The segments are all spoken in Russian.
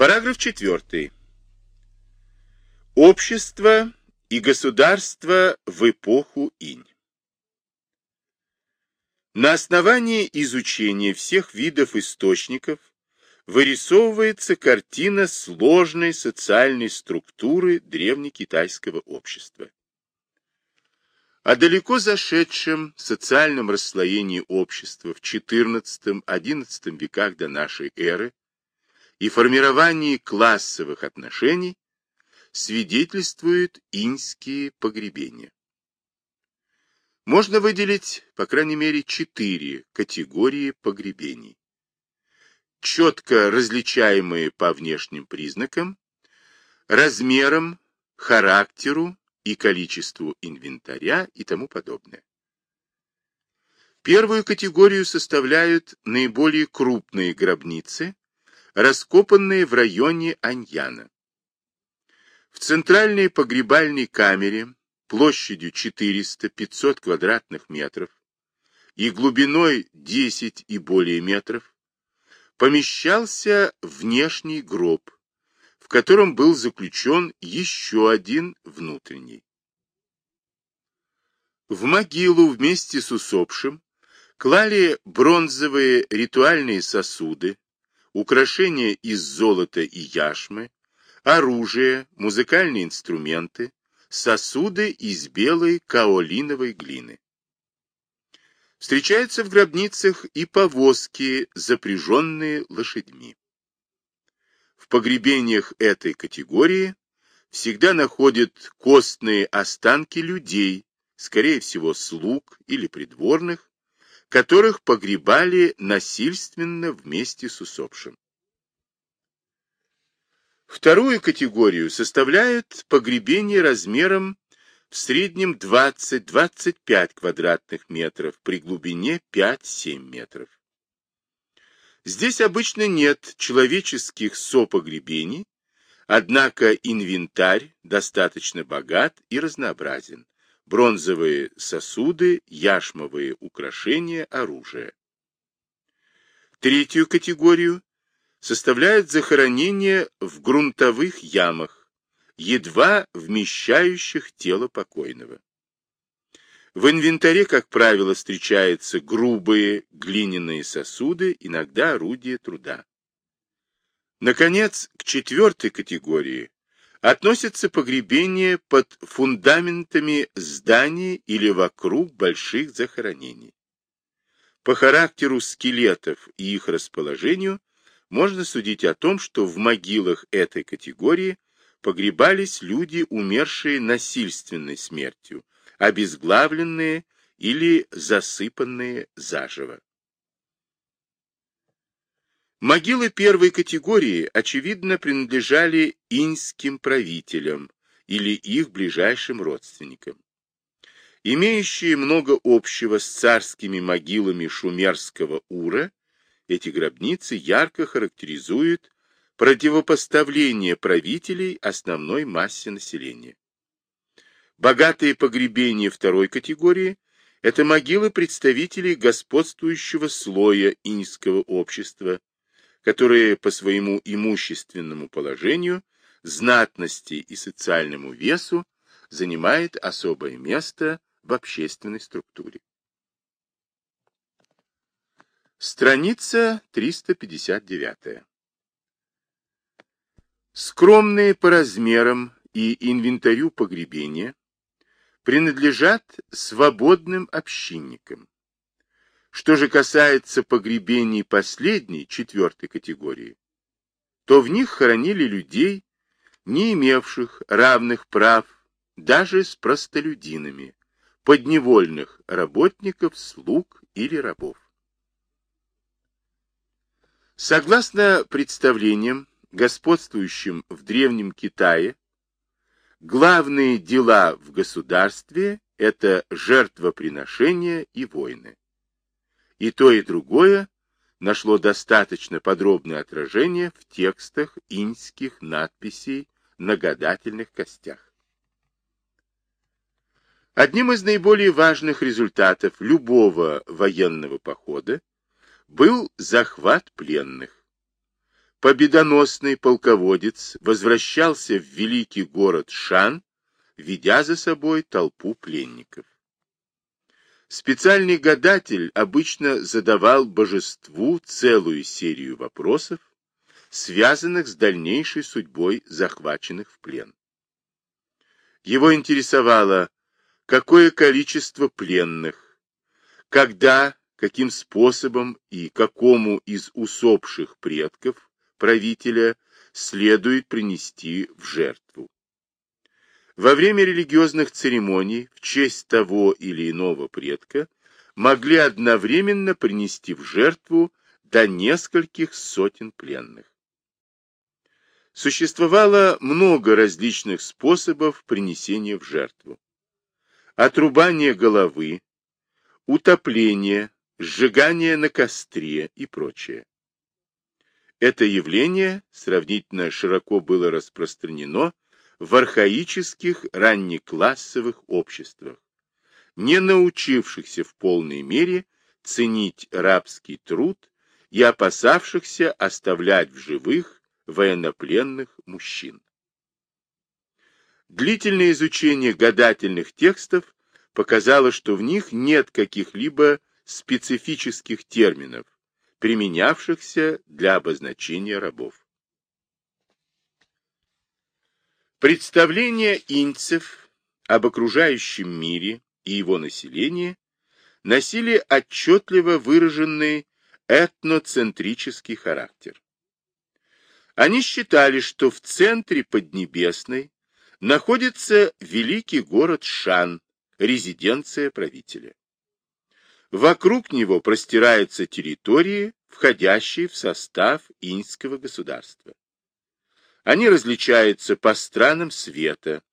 Параграф 4. Общество и государство в эпоху инь. На основании изучения всех видов источников вырисовывается картина сложной социальной структуры древнекитайского общества. О далеко зашедшем социальном расслоении общества в XIV-XI веках до нашей эры и формировании классовых отношений свидетельствуют иньские погребения. Можно выделить, по крайней мере, четыре категории погребений. Четко различаемые по внешним признакам, размерам, характеру и количеству инвентаря и тому подобное. Первую категорию составляют наиболее крупные гробницы, раскопанные в районе Аньяна. В центральной погребальной камере площадью 400-500 квадратных метров и глубиной 10 и более метров помещался внешний гроб, в котором был заключен еще один внутренний. В могилу вместе с усопшим клали бронзовые ритуальные сосуды, украшения из золота и яшмы, оружие, музыкальные инструменты, сосуды из белой каолиновой глины. Встречаются в гробницах и повозки, запряженные лошадьми. В погребениях этой категории всегда находят костные останки людей, скорее всего слуг или придворных, которых погребали насильственно вместе с усопшим. Вторую категорию составляют погребения размером в среднем 20-25 квадратных метров при глубине 5-7 метров. Здесь обычно нет человеческих сопогребений, однако инвентарь достаточно богат и разнообразен бронзовые сосуды, яшмовые украшения, оружие. Третью категорию составляют захоронения в грунтовых ямах, едва вмещающих тело покойного. В инвентаре, как правило, встречаются грубые глиняные сосуды, иногда орудия труда. Наконец, к четвертой категории относятся погребения под фундаментами зданий или вокруг больших захоронений. По характеру скелетов и их расположению можно судить о том, что в могилах этой категории погребались люди, умершие насильственной смертью, обезглавленные или засыпанные заживо. Могилы первой категории, очевидно, принадлежали иньским правителям или их ближайшим родственникам. Имеющие много общего с царскими могилами шумерского Ура, эти гробницы ярко характеризуют противопоставление правителей основной массе населения. Богатые погребения второй категории – это могилы представителей господствующего слоя иньского общества, которые по своему имущественному положению, знатности и социальному весу занимает особое место в общественной структуре. Страница 359. Скромные по размерам и инвентарю погребения принадлежат свободным общинникам, что же касается погребений последней, четвертой категории, то в них хоронили людей, не имевших равных прав даже с простолюдинами, подневольных работников, слуг или рабов. Согласно представлениям, господствующим в Древнем Китае, главные дела в государстве – это жертвоприношения и войны. И то, и другое нашло достаточно подробное отражение в текстах иньских надписей на гадательных костях. Одним из наиболее важных результатов любого военного похода был захват пленных. победоносный полководец возвращался в великий город Шан, ведя за собой толпу пленников. Специальный гадатель обычно задавал божеству целую серию вопросов, связанных с дальнейшей судьбой захваченных в плен. Его интересовало, какое количество пленных, когда, каким способом и какому из усопших предков правителя следует принести в жертву. Во время религиозных церемоний в честь того или иного предка могли одновременно принести в жертву до нескольких сотен пленных. Существовало много различных способов принесения в жертву. Отрубание головы, утопление, сжигание на костре и прочее. Это явление сравнительно широко было распространено в архаических раннеклассовых обществах, не научившихся в полной мере ценить рабский труд и опасавшихся оставлять в живых военнопленных мужчин. Длительное изучение гадательных текстов показало, что в них нет каких-либо специфических терминов, применявшихся для обозначения рабов. Представления инцев об окружающем мире и его населении носили отчетливо выраженный этноцентрический характер. Они считали, что в центре Поднебесной находится великий город Шан, резиденция правителя. Вокруг него простираются территории, входящие в состав иньского государства. Они различаются по странам света,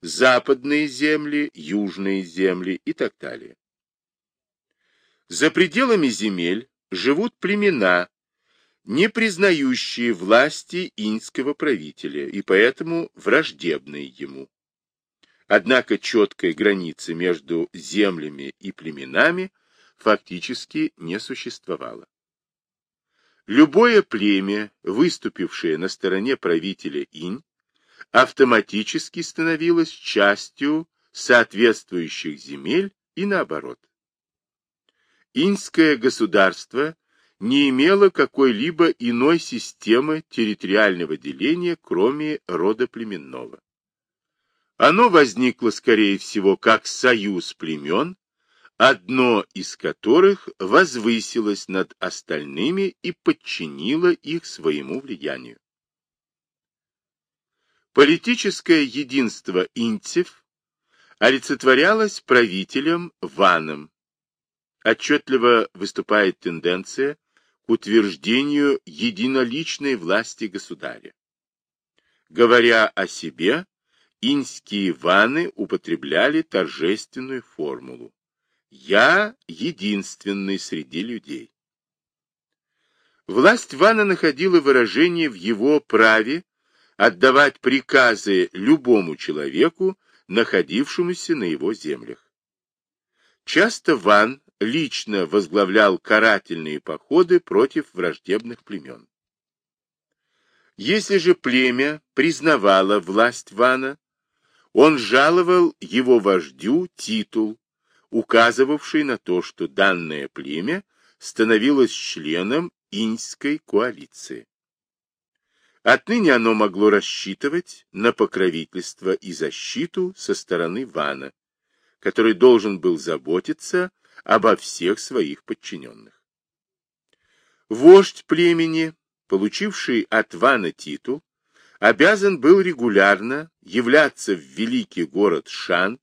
западные земли, южные земли и так далее. За пределами земель живут племена, не признающие власти иньского правителя и поэтому враждебные ему. Однако четкой границы между землями и племенами фактически не существовало. Любое племя, выступившее на стороне правителя Инь, автоматически становилось частью соответствующих земель и наоборот. Иньское государство не имело какой-либо иной системы территориального деления, кроме рода племенного. Оно возникло, скорее всего, как союз племен, одно из которых возвысилось над остальными и подчинило их своему влиянию. Политическое единство инцев олицетворялось правителем Ваном. Отчетливо выступает тенденция к утверждению единоличной власти государя. Говоря о себе, инские ваны употребляли торжественную формулу я единственный среди людей. Власть Вана находила выражение в его праве отдавать приказы любому человеку, находившемуся на его землях. Часто Ван лично возглавлял карательные походы против враждебных племен. Если же племя признавало власть Вана, он жаловал его вождю титул, указывавший на то, что данное племя становилось членом иньской коалиции. Отныне оно могло рассчитывать на покровительство и защиту со стороны Вана, который должен был заботиться обо всех своих подчиненных. Вождь племени, получивший от Вана титул, обязан был регулярно являться в великий город Шан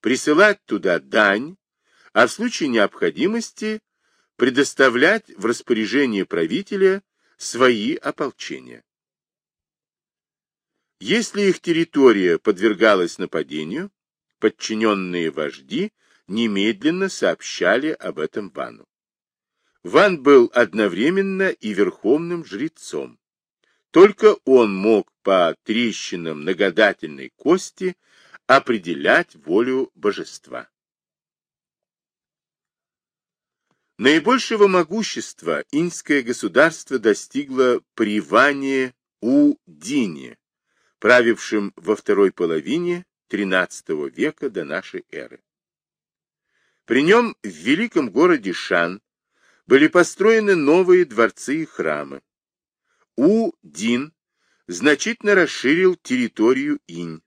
присылать туда дань, а в случае необходимости предоставлять в распоряжение правителя свои ополчения. Если их территория подвергалась нападению, подчиненные вожди немедленно сообщали об этом Вану. Ван был одновременно и верховным жрецом. Только он мог по трещинам на гадательной кости определять волю божества. Наибольшего могущества иньское государство достигло при Ване У-Дине, правившем во второй половине XIII века до нашей эры. При нем в великом городе Шан были построены новые дворцы и храмы. У-Дин значительно расширил территорию Инь.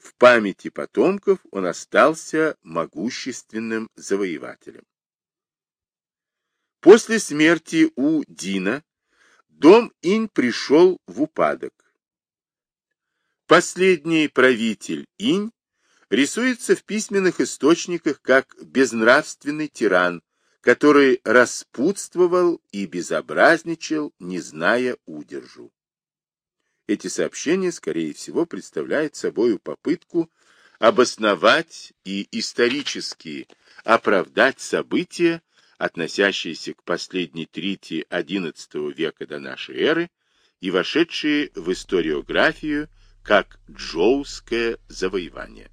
В памяти потомков он остался могущественным завоевателем. После смерти у Дина дом Инь пришел в упадок. Последний правитель Инь рисуется в письменных источниках как безнравственный тиран, который распутствовал и безобразничал, не зная удержу. Эти сообщения, скорее всего, представляют собой попытку обосновать и исторически оправдать события, относящиеся к последней трети XI века до нашей эры и вошедшие в историографию как Джоуское завоевание.